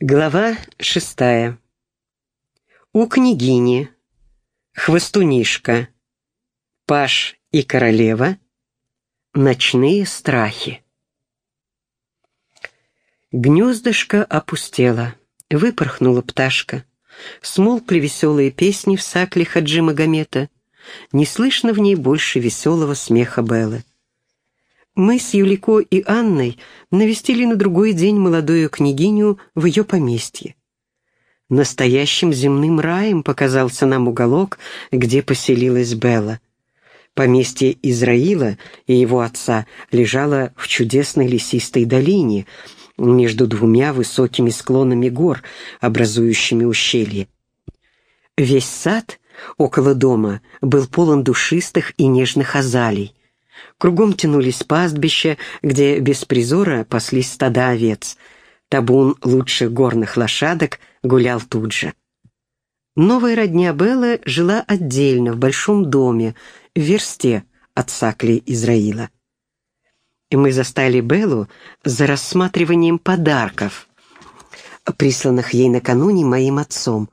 Глава шестая. У княгини, хвостунишка, паш и королева, ночные страхи. Гнездышко опустело, выпорхнула пташка. Смолкли веселые песни в сакле Хаджи Магомета. Не слышно в ней больше веселого смеха Беллы. Мы с Юлико и Анной навестили на другой день молодую княгиню в ее поместье. Настоящим земным раем показался нам уголок, где поселилась Белла. Поместье Израила и его отца лежало в чудесной лесистой долине между двумя высокими склонами гор, образующими ущелье. Весь сад около дома был полон душистых и нежных азалий. Кругом тянулись пастбища, где без призора паслись стада овец. Табун лучших горных лошадок гулял тут же. Новая родня Беллы жила отдельно, в большом доме, в версте от Сакли Израила. И мы застали Беллу за рассматриванием подарков, присланных ей накануне моим отцом.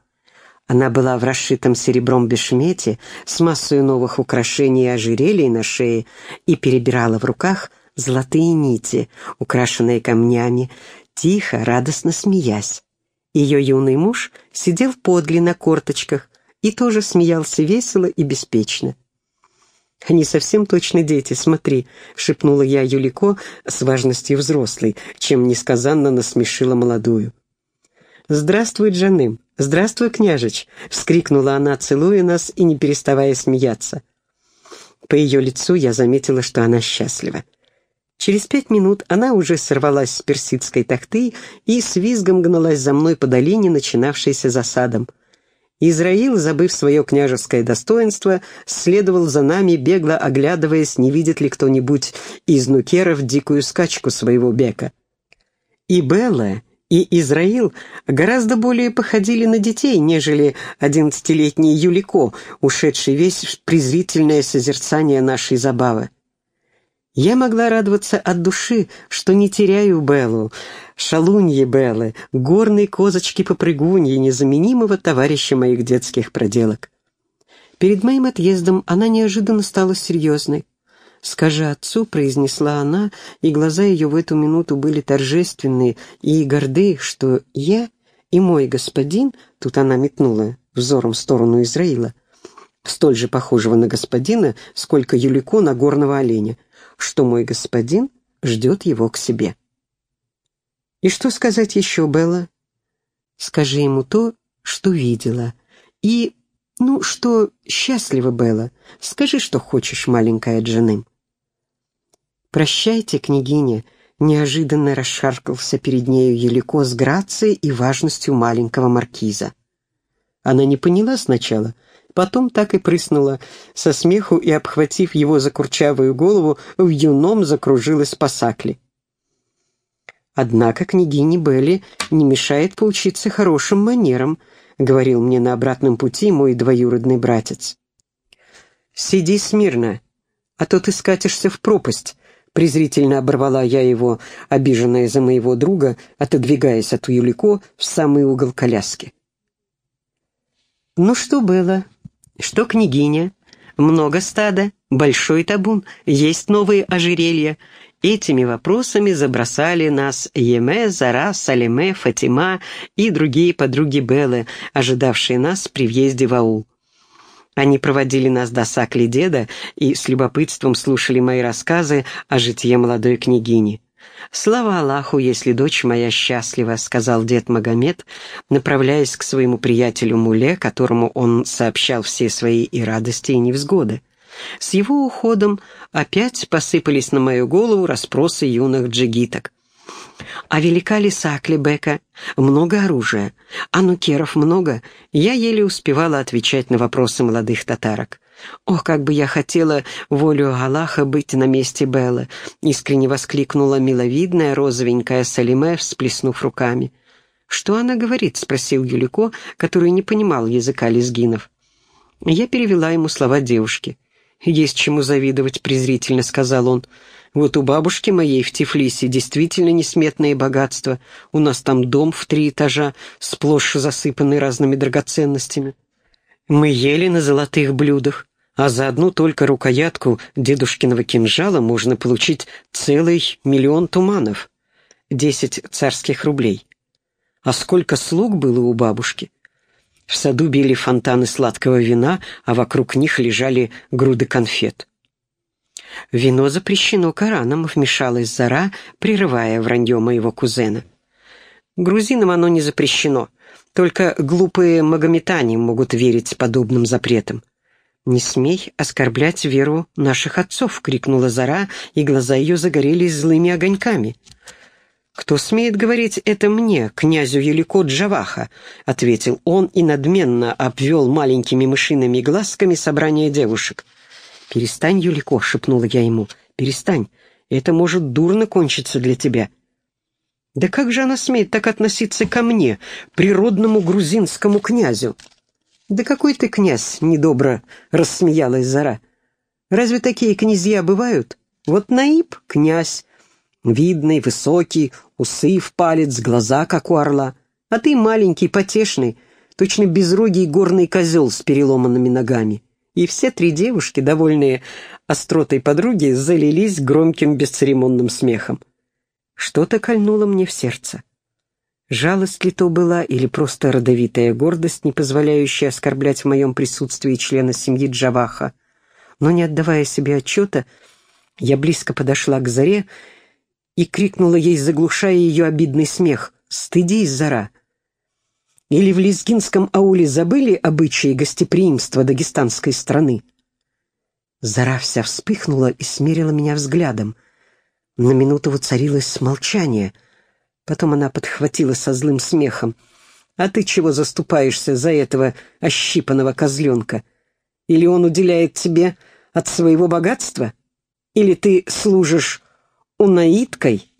Она была в расшитом серебром бешмете с массой новых украшений и ожерелий на шее и перебирала в руках золотые нити, украшенные камнями, тихо, радостно смеясь. Ее юный муж сидел подле на корточках и тоже смеялся весело и беспечно. «Они совсем точно дети, смотри», — шепнула я Юлико с важностью взрослой, чем несказанно насмешила молодую. «Здравствуй, Джаным! Здравствуй, княжич!» — вскрикнула она, целуя нас и не переставая смеяться. По ее лицу я заметила, что она счастлива. Через пять минут она уже сорвалась с персидской тахты и с визгом гналась за мной по долине, начинавшейся засадом. Израил, забыв свое княжеское достоинство, следовал за нами, бегло оглядываясь, не видит ли кто-нибудь из нукеров дикую скачку своего бека. И Белла, и Израил гораздо более походили на детей, нежели одиннадцатилетний Юлико, ушедший весь в презрительное созерцание нашей забавы. Я могла радоваться от души, что не теряю Беллу, шалуньи Беллы, горной козочки-попрыгуньи, незаменимого товарища моих детских проделок. Перед моим отъездом она неожиданно стала серьезной. «Скажи отцу», — произнесла она, и глаза ее в эту минуту были торжественные и горды, что я и мой господин, тут она метнула взором в сторону Израила, столь же похожего на господина, сколько Юлико на горного оленя, что мой господин ждет его к себе. «И что сказать еще, Белла?» «Скажи ему то, что видела, и, ну, что счастлива, Белла. Скажи, что хочешь, маленькая Джаным». «Прощайте, княгиня», — неожиданно расшаркался перед нею Елико с грацией и важностью маленького маркиза. Она не поняла сначала, потом так и прыснула со смеху и, обхватив его за курчавую голову, в юном закружилась по сакле. «Однако княгине Белли не мешает поучиться хорошим манерам», — говорил мне на обратном пути мой двоюродный братец. «Сиди смирно, а то ты скатишься в пропасть», Презрительно оборвала я его, обиженная за моего друга, отодвигаясь от Юлико в самый угол коляски. «Ну что было? Что княгиня? Много стада, большой табун, есть новые ожерелья». Этими вопросами забросали нас Еме, Зара, Салеме, Фатима и другие подруги Беллы, ожидавшие нас при въезде в аул. Они проводили нас до сакли деда и с любопытством слушали мои рассказы о житье молодой княгини. «Слава Аллаху, если дочь моя счастлива», — сказал дед Магомед, направляясь к своему приятелю Муле, которому он сообщал все свои и радости, и невзгоды. С его уходом опять посыпались на мою голову расспросы юных джигиток. А велика ли Саклебека? Много оружия. А нукеров много. Я еле успевала отвечать на вопросы молодых татарок. «Ох, как бы я хотела волю Аллаха быть на месте Беллы!» — искренне воскликнула миловидная розовенькая Салиме, всплеснув руками. «Что она говорит?» — спросил Юлико, который не понимал языка лезгинов. Я перевела ему слова девушки. «Есть чему завидовать», — презрительно сказал он. «Вот у бабушки моей в Тифлисе действительно несметные богатства. У нас там дом в три этажа, сплошь засыпанный разными драгоценностями. Мы ели на золотых блюдах, а за одну только рукоятку дедушкиного кинжала можно получить целый миллион туманов, десять царских рублей. А сколько слуг было у бабушки? В саду били фонтаны сладкого вина, а вокруг них лежали груды конфет. «Вино запрещено Кораном», — вмешалась Зара, прерывая вранье моего кузена. «Грузинам оно не запрещено. Только глупые магометане могут верить подобным запретам». «Не смей оскорблять веру наших отцов!» — крикнула Зара, и глаза ее загорелись злыми огоньками. «Кто смеет говорить это мне, князю Елико Джаваха?» — ответил он и надменно обвел маленькими мышиными глазками собрание девушек. «Перестань, Юлико!» — шепнула я ему. «Перестань! Это может дурно кончиться для тебя!» «Да как же она смеет так относиться ко мне, природному грузинскому князю?» «Да какой ты князь!» — недобро рассмеялась Зара. «Разве такие князья бывают? Вот Наиб — князь, Видный, высокий, усы в палец, глаза, как у орла. А ты маленький, потешный, точно безрогий горный козел с переломанными ногами. И все три девушки, довольные остротой подруги, залились громким бесцеремонным смехом. Что-то кольнуло мне в сердце. Жалость ли то была, или просто родовитая гордость, не позволяющая оскорблять в моем присутствии члена семьи Джаваха. Но не отдавая себе отчета, я близко подошла к заре и крикнула ей, заглушая ее обидный смех. «Стыдись, Зара!» Или в Лизгинском ауле забыли обычаи гостеприимства дагестанской страны? Зара вся вспыхнула и смерила меня взглядом. На минуту воцарилось молчание. Потом она подхватила со злым смехом. «А ты чего заступаешься за этого ощипанного козленка? Или он уделяет тебе от своего богатства? Или ты служишь унаиткой,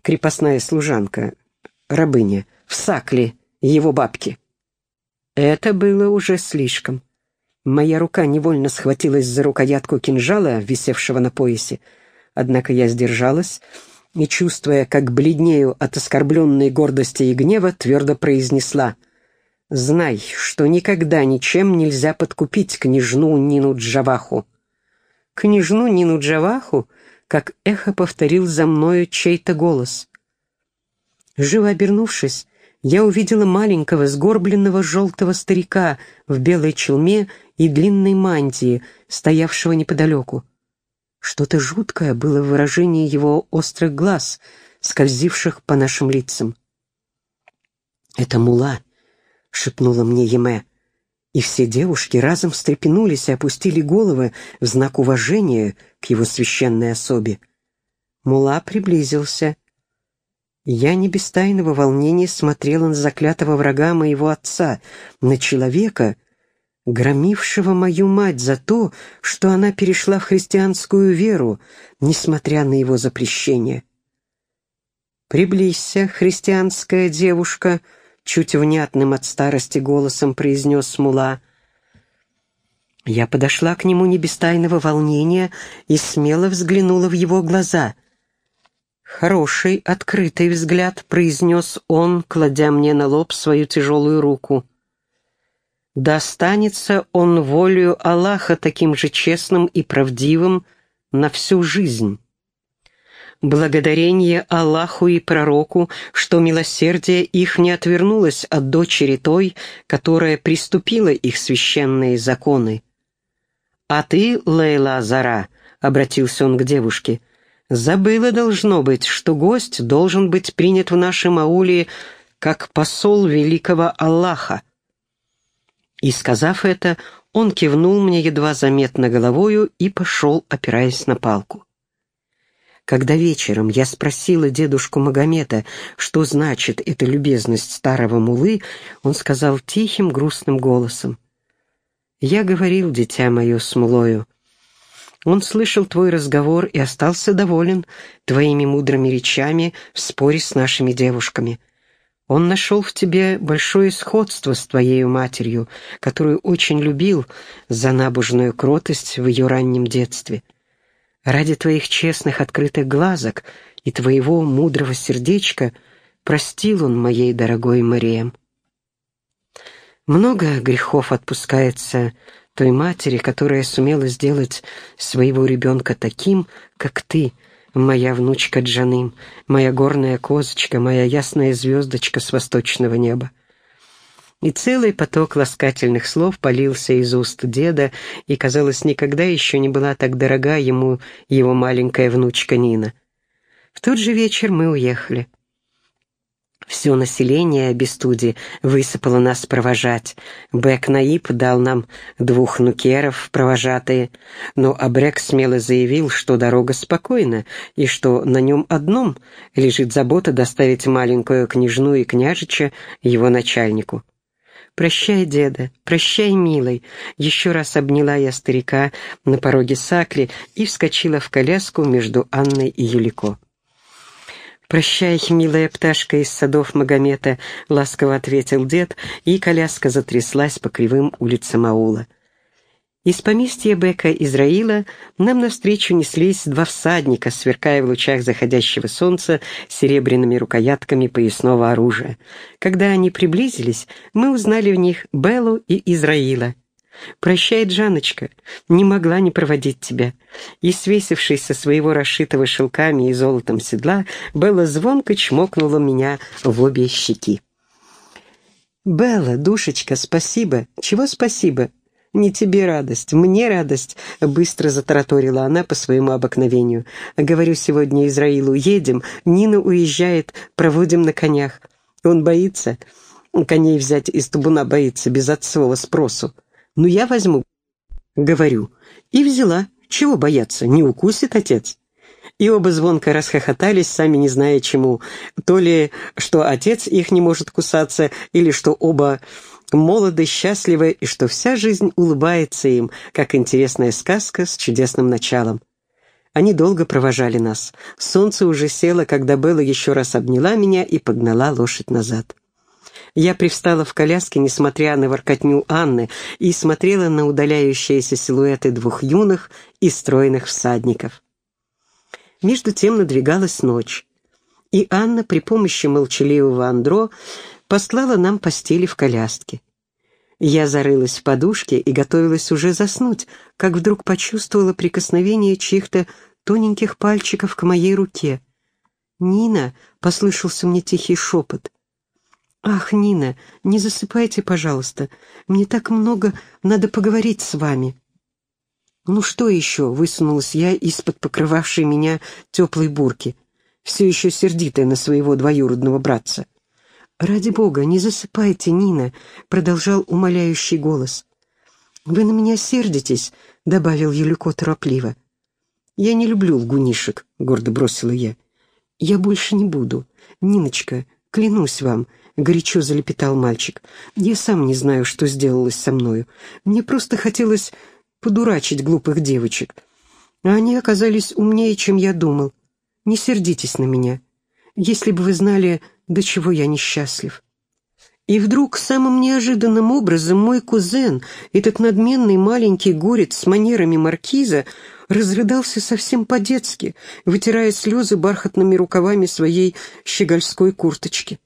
крепостная служанка, рабыня, в сакле его бабки. Это было уже слишком. Моя рука невольно схватилась за рукоятку кинжала, висевшего на поясе, однако я сдержалась и, чувствуя, как бледнею от оскорбленной гордости и гнева, твердо произнесла «Знай, что никогда ничем нельзя подкупить княжну Нину Джаваху». «Княжну Нину Джаваху?» Как эхо повторил за мною чей-то голос. Живо обернувшись, я увидела маленького сгорбленного желтого старика в белой челме и длинной мантии, стоявшего неподалеку. Что-то жуткое было в выражении его острых глаз, скользивших по нашим лицам. «Это мула», — шепнула мне Еме и все девушки разом встрепенулись и опустили головы в знак уважения к его священной особе. Мула приблизился. Я не без тайного волнения смотрела на заклятого врага моего отца, на человека, громившего мою мать за то, что она перешла в христианскую веру, несмотря на его запрещение. «Приблизься, христианская девушка», чуть внятным от старости голосом произнес Смула. Я подошла к нему не без тайного волнения и смело взглянула в его глаза. «Хороший, открытый взгляд», — произнес он, кладя мне на лоб свою тяжелую руку. «Достанется он волею Аллаха таким же честным и правдивым на всю жизнь». Благодарение Аллаху и пророку, что милосердие их не отвернулось от дочери той, которая приступила их священные законы. «А ты, Лейла Зара», — обратился он к девушке, — «забыла, должно быть, что гость должен быть принят в нашем ауле как посол великого Аллаха». И, сказав это, он кивнул мне едва заметно головою и пошел, опираясь на палку. Когда вечером я спросила дедушку Магомета, что значит эта любезность старого мулы, он сказал тихим, грустным голосом. «Я говорил, дитя мое, с мулою. Он слышал твой разговор и остался доволен твоими мудрыми речами в споре с нашими девушками. Он нашел в тебе большое сходство с твоей матерью, которую очень любил за набожную кротость в ее раннем детстве. Ради твоих честных открытых глазок и твоего мудрого сердечка простил он моей дорогой Мариям. Много грехов отпускается той матери, которая сумела сделать своего ребенка таким, как ты — моя внучка Джаным, моя горная козочка, моя ясная звездочка с восточного неба. И целый поток ласкательных слов полился из уст деда, и, казалось, никогда еще не была так дорога ему его маленькая внучка Нина. В тот же вечер мы уехали. Все население Бестуди высыпало нас провожать. Бек Наиб дал нам двух нукеров провожатые, но Абрек смело заявил, что дорога спокойна, и что на нем одном лежит забота доставить маленькую княжну и княжича его начальнику. «Прощай, деда, прощай, милый!» Еще раз обняла я старика на пороге Сакли и вскочила в коляску между Анной и Юлико. «Прощай, милая пташка из садов Магомета», — ласково ответил дед, и коляска затряслась по кривым улицам аула. Из поместья Бека Израила нам навстречу неслись два всадника, сверкая в лучах заходящего солнца серебряными рукоятками поясного оружия. Когда они приблизились, мы узнали в них Беллу и Израила — «Прощай, Джаночка, не могла не проводить тебя». И, свесившись со своего расшитого шелками и золотом седла, Белла звонко чмокнула меня в обе щеки. «Белла, душечка, спасибо. Чего спасибо?» «Не тебе радость, мне радость», — быстро затараторила она по своему обыкновению. «Говорю сегодня Израилу, едем, Нина уезжает, проводим на конях. Он боится, коней взять из табуна боится, без отцового спросу. «Ну, я возьму», — говорю. И взяла. Чего бояться, не укусит отец. И оба звонко расхохотались, сами не зная чему. То ли, что отец их не может кусаться, или что оба молоды, счастливы, и что вся жизнь улыбается им, как интересная сказка с чудесным началом. Они долго провожали нас. Солнце уже село, когда Белла еще раз обняла меня и погнала лошадь назад. Я привстала в коляске, несмотря на воркотню Анны, и смотрела на удаляющиеся силуэты двух юных и стройных всадников. Между тем надвигалась ночь, и Анна при помощи молчаливого Андро послала нам постели в коляске. Я зарылась в подушке и готовилась уже заснуть, как вдруг почувствовала прикосновение чьих-то тоненьких пальчиков к моей руке. «Нина!» — послышался мне тихий шепот. «Ах, Нина, не засыпайте, пожалуйста. Мне так много надо поговорить с вами». «Ну что еще?» — высунулась я из-под покрывавшей меня теплой бурки, все еще сердитая на своего двоюродного братца. «Ради бога, не засыпайте, Нина», — продолжал умоляющий голос. «Вы на меня сердитесь», — добавил Юлико торопливо. «Я не люблю лгунишек», — гордо бросила я. «Я больше не буду. Ниночка, клянусь вам, — горячо залепетал мальчик. «Я сам не знаю, что сделалось со мною. Мне просто хотелось подурачить глупых девочек. А они оказались умнее, чем я думал. Не сердитесь на меня. Если бы вы знали, до чего я несчастлив». И вдруг самым неожиданным образом мой кузен, этот надменный маленький горец с манерами маркиза, разрыдался совсем по-детски, вытирая слезы бархатными рукавами своей щегольской курточки.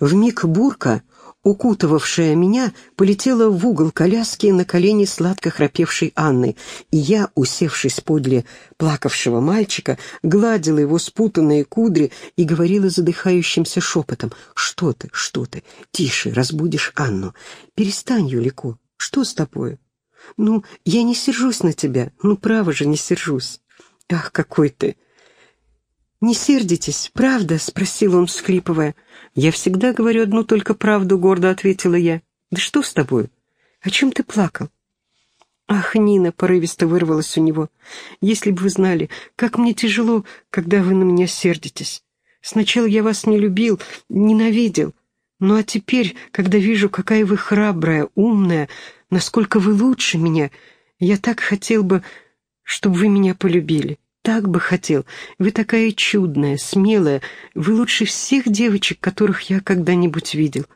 В миг бурка, укутывавшая меня, полетела в угол коляски на колени сладко храпевшей Анны, и я, усевшись подле плакавшего мальчика, гладила его спутанные кудри и говорила задыхающимся шепотом «Что ты, что ты? Тише, разбудишь Анну. Перестань, Юлико. Что с тобой? Ну, я не сержусь на тебя. Ну, право же, не сержусь. Ах, какой ты!» «Не сердитесь, правда?» — спросил он, всхлипывая. «Я всегда говорю одну только правду», — гордо ответила я. «Да что с тобой? О чем ты плакал?» «Ах, Нина!» — порывисто вырвалась у него. «Если бы вы знали, как мне тяжело, когда вы на меня сердитесь. Сначала я вас не любил, ненавидел. Ну а теперь, когда вижу, какая вы храбрая, умная, насколько вы лучше меня, я так хотел бы, чтобы вы меня полюбили. Так бы хотел. Вы такая чудная, смелая. Вы лучше всех девочек, которых я когда-нибудь видел.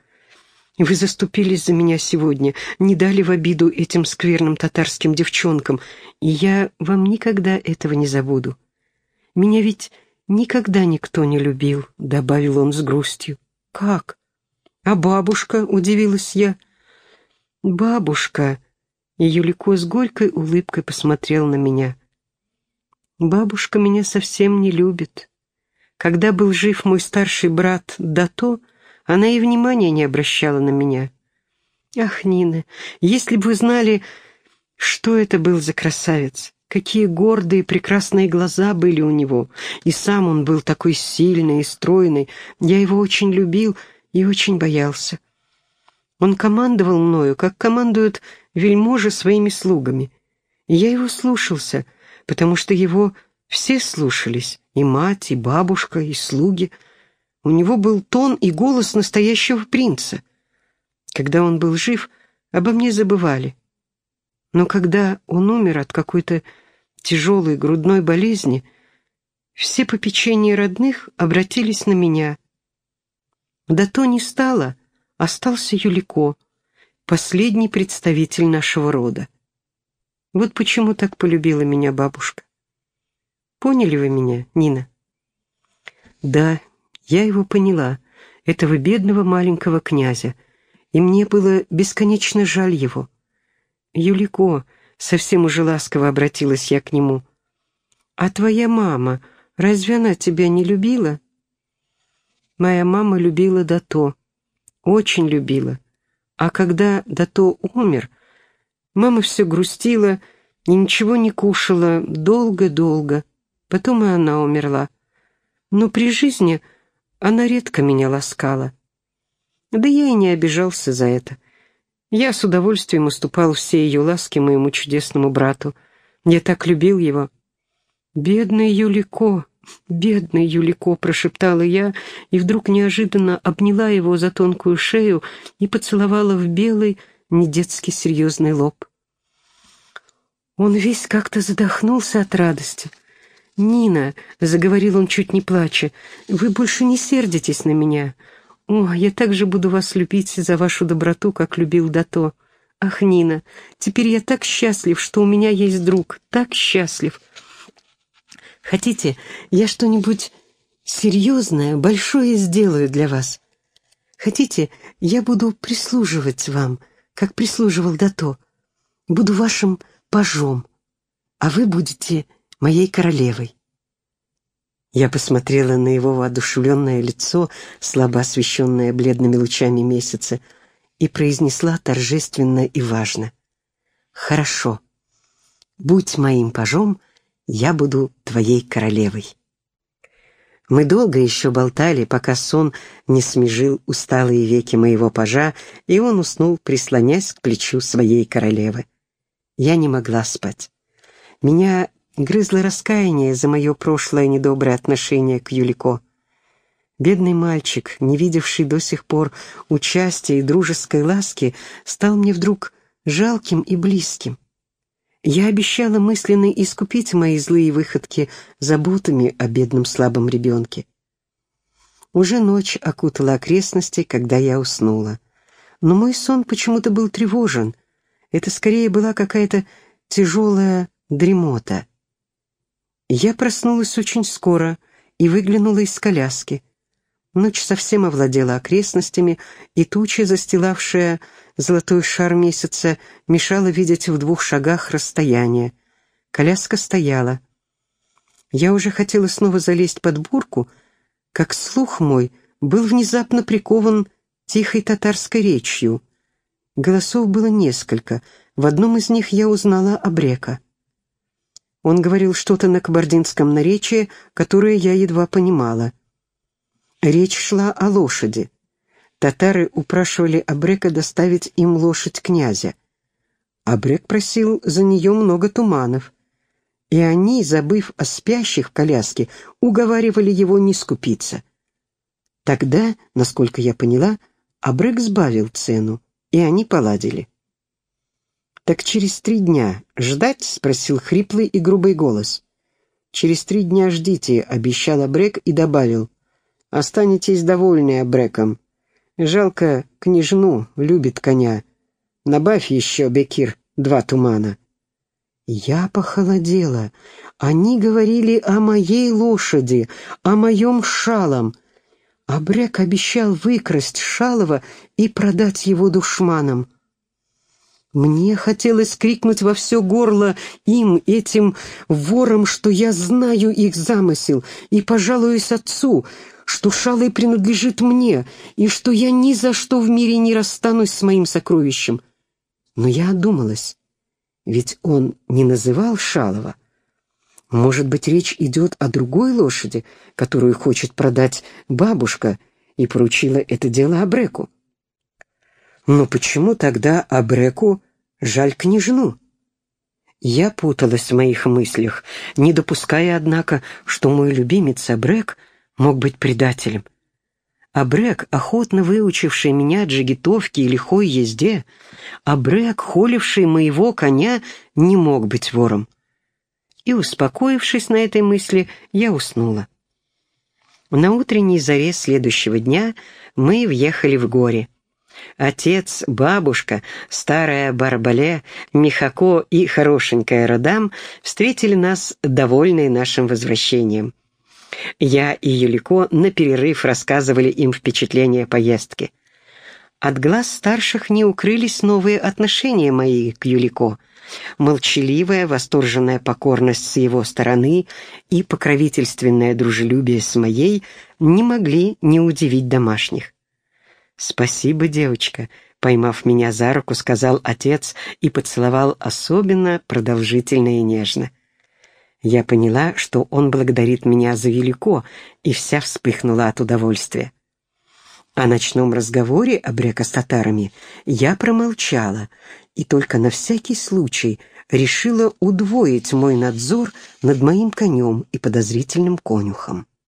Вы заступились за меня сегодня, не дали в обиду этим скверным татарским девчонкам, и я вам никогда этого не забуду. Меня ведь никогда никто не любил», — добавил он с грустью. «Как?» «А бабушка?» — удивилась я. «Бабушка!» — Юлико с горькой улыбкой посмотрел на меня. «Бабушка меня совсем не любит. Когда был жив мой старший брат Дато, она и внимания не обращала на меня. Ах, Нина, если бы вы знали, что это был за красавец!» Какие гордые прекрасные глаза были у него, и сам он был такой сильный и стройный. Я его очень любил и очень боялся. Он командовал мною, как командуют вельможи своими слугами. Я его слушался, потому что его все слушались, и мать, и бабушка, и слуги. У него был тон и голос настоящего принца. Когда он был жив, обо мне забывали. Но когда он умер от какой-то тяжелой грудной болезни, все попечения родных обратились на меня. Да то не стало, остался Юлико, последний представитель нашего рода. Вот почему так полюбила меня бабушка. Поняли вы меня, Нина? Да, я его поняла, этого бедного маленького князя, и мне было бесконечно жаль его. Юлико, Совсем уже ласково обратилась я к нему. «А твоя мама, разве она тебя не любила?» Моя мама любила Дато, очень любила. А когда Дато умер, мама все грустила и ничего не кушала долго-долго. Потом и она умерла. Но при жизни она редко меня ласкала. Да я и не обижался за это. Я с удовольствием уступал все ее ласки моему чудесному брату. Я так любил его. «Бедный Юлико, бедный Юлико!» — прошептала я, и вдруг неожиданно обняла его за тонкую шею и поцеловала в белый, недетски серьезный лоб. Он весь как-то задохнулся от радости. «Нина», — заговорил он чуть не плача, — «вы больше не сердитесь на меня. «О, я так же буду вас любить за вашу доброту, как любил Дато. Ах, Нина, теперь я так счастлив, что у меня есть друг, так счастлив. Хотите, я что-нибудь серьезное, большое сделаю для вас? Хотите, я буду прислуживать вам, как прислуживал Дато. Буду вашим пажом, а вы будете моей королевой». Я посмотрела на его воодушевленное лицо, слабо освещенное бледными лучами месяца, и произнесла торжественно и важно. «Хорошо. Будь моим пажом, я буду твоей королевой». Мы долго еще болтали, пока сон не смежил усталые веки моего пажа, и он уснул, прислонясь к плечу своей королевы. Я не могла спать. Меня грызло раскаяние за мое прошлое недоброе отношение к Юлико. Бедный мальчик, не видевший до сих пор участия и дружеской ласки, стал мне вдруг жалким и близким. Я обещала мысленно искупить мои злые выходки заботами о бедном слабом ребенке. Уже ночь окутала окрестности, когда я уснула. Но мой сон почему-то был тревожен. Это скорее была какая-то тяжелая дремота. Я проснулась очень скоро и выглянула из коляски. Ночь совсем овладела окрестностями, и туча, застилавшая золотой шар месяца, мешала видеть в двух шагах расстояние. Коляска стояла. Я уже хотела снова залезть под бурку, как слух мой был внезапно прикован тихой татарской речью. Голосов было несколько. В одном из них я узнала Абрека. Он говорил что-то на кабардинском наречии, которое я едва понимала. Речь шла о лошади. Татары упрашивали Абрека доставить им лошадь князя. Абрек просил за нее много туманов. И они, забыв о спящих в коляске, уговаривали его не скупиться. Тогда, насколько я поняла, Абрек сбавил цену, и они поладили. «Так через три дня ждать?» — спросил хриплый и грубый голос. «Через три дня ждите», — обещал Абрек и добавил. «Останетесь довольны Абреком. Жалко, княжну любит коня. Набавь еще, Бекир, два тумана». Я похолодела. Они говорили о моей лошади, о моем шалом. Абрек обещал выкрасть шалова и продать его душманам. Мне хотелось крикнуть во все горло им, этим ворам, что я знаю их замысел, и пожалуюсь отцу, что шалый принадлежит мне, и что я ни за что в мире не расстанусь с моим сокровищем. Но я одумалась, ведь он не называл Шалова. Может быть, речь идет о другой лошади, которую хочет продать бабушка, и поручила это дело Абреку. Но почему тогда Абреку жаль княжну? Я путалась в моих мыслях, не допуская, однако, что мой любимец Абрек мог быть предателем. Абрек, охотно выучивший меня джигитовке и лихой езде, Абрек, холивший моего коня, не мог быть вором. И, успокоившись на этой мысли, я уснула. На утренней заре следующего дня мы въехали в горе. Отец, бабушка, старая Барбале, Михако и хорошенькая Родам встретили нас, довольные нашим возвращением. Я и Юлико на перерыв рассказывали им впечатления поездки. От глаз старших не укрылись новые отношения мои к Юлико — молчаливая, восторженная покорность с его стороны и покровительственное дружелюбие с моей не могли не удивить домашних. «Спасибо, девочка», — поймав меня за руку, сказал отец и поцеловал особенно продолжительно и нежно. Я поняла, что он благодарит меня за велико, и вся вспыхнула от удовольствия. О ночном разговоре Абрека с татарами я промолчала и только на всякий случай решила удвоить мой надзор над моим конем и подозрительным конюхом.